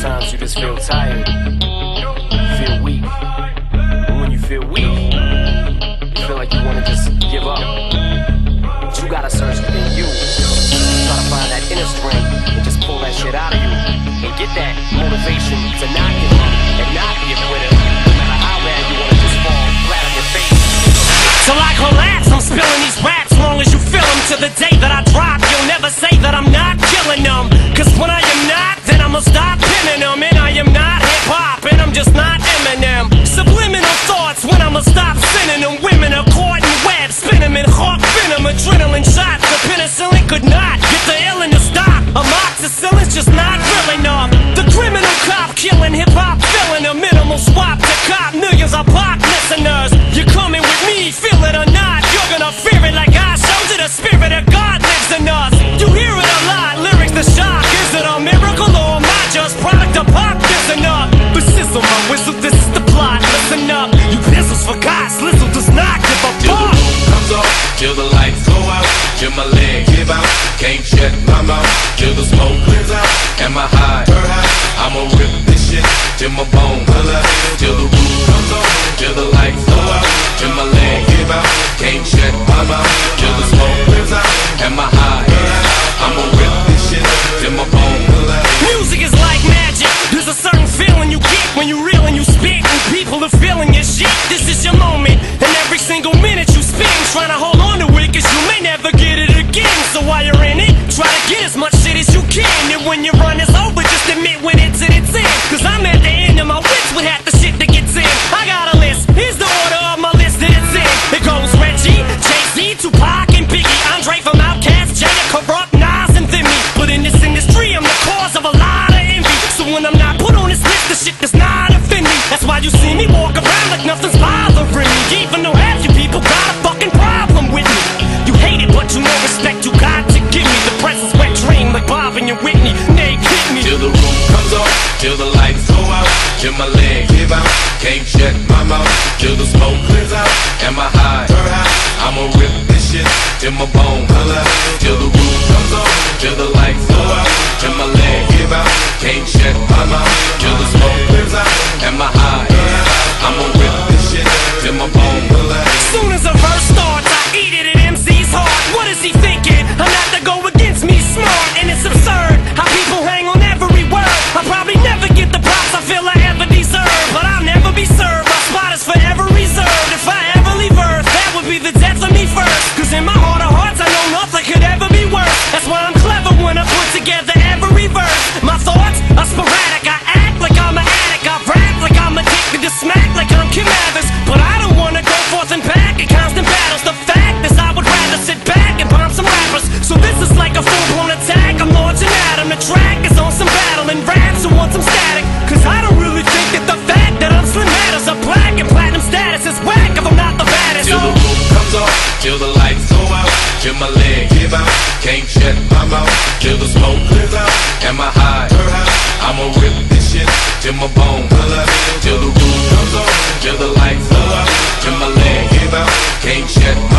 Sometimes you just feel tired, feel weak. And when you feel weak, out. Can't shut my mouth till the smoke clears out. Am I high? high. I'ma rip this shit till my bone color, till the roof comes on, till the lights go out, till my leg give out. Can't shut my mouth. but just admit when it's in its end. Cause I'm at the end of my wits with half the I'ma rip this shit till my bone collapse, till the roof comes off, till the lights go out, till my leg give out. Can't shut my mouth.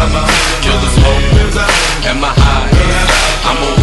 brother. Kill this whole and my high. I'm a